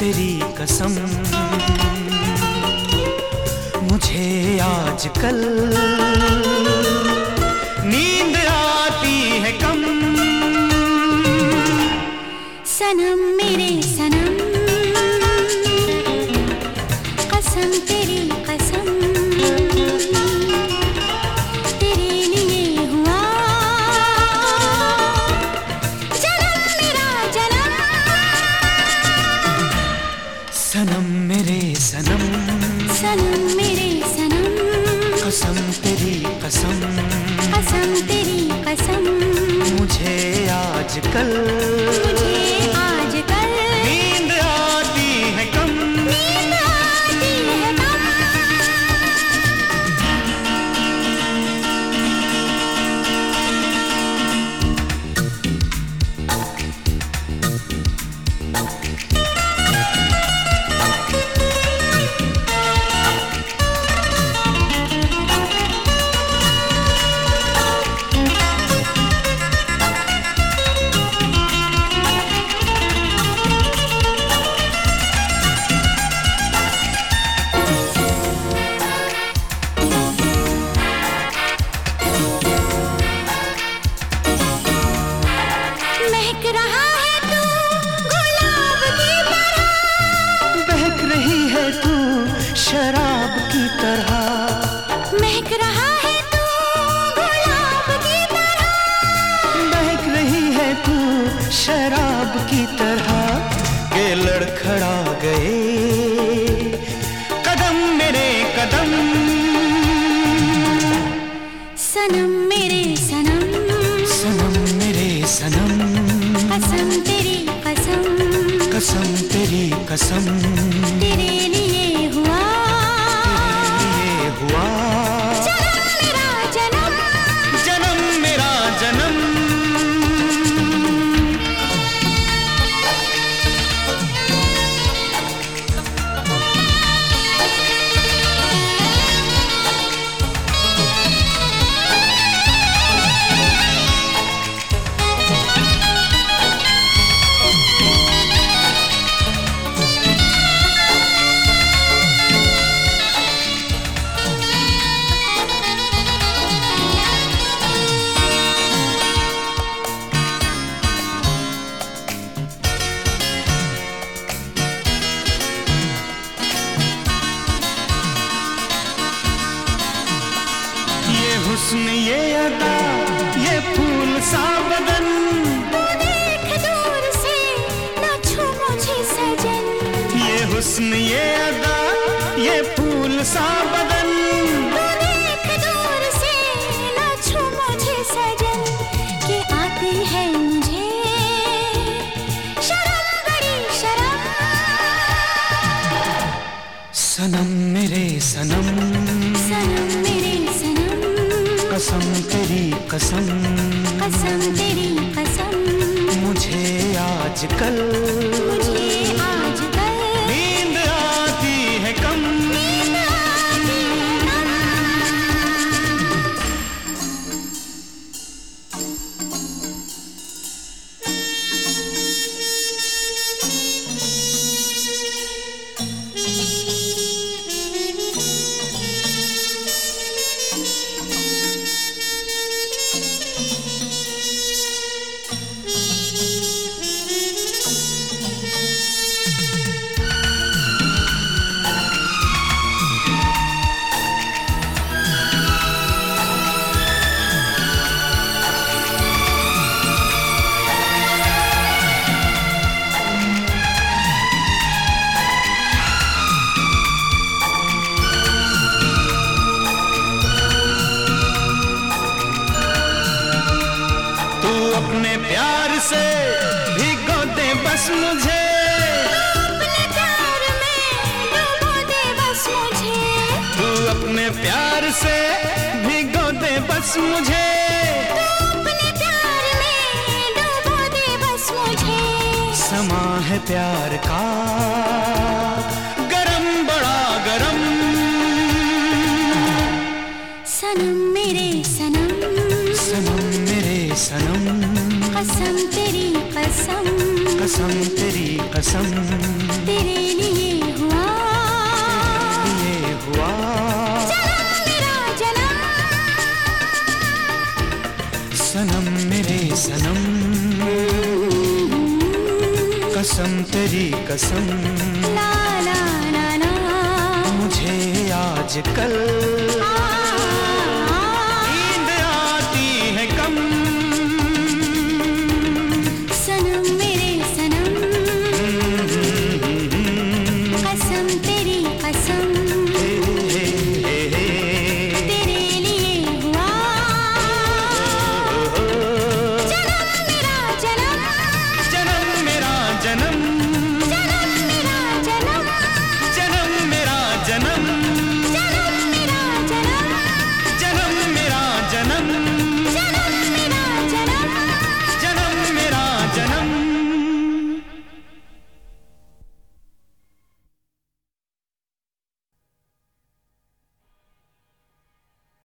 तेरी कसम। मुझे आजकल सनम मेरे सनम। सनम मेरे सनम। कसम तेरी कसम। कसम तेरी कसम। मुझे आजकल मुझे आजकल कसम तेरी कसम। तेरे लिए हुस्न ये अदा ये फूल सा बदन। तू देख दूर से ना छू मुझे सजन। ये हुस्न ये अदा ये फूल सा बदन। कसम। कसम तेरी कसम। मुझे आजकल से भिगो दे बस मुझे। अपने प्यार में डुबो दे बस मुझे। तू अपने प्यार से भिगो दे बस मुझे। अपने प्यार में डुबो दे बस मुझे। समा है प्यार का। गरम बड़ा गरम। सनम मेरे सनम। सनम मेरे सनम। कसम कसम तेरी कसम। तेरे लिए हुआ। ये हुआ। सनम मेरा जन्म सनम मेरे सनम। कसम तेरी कसम। ला ला मुझे आजकल आ,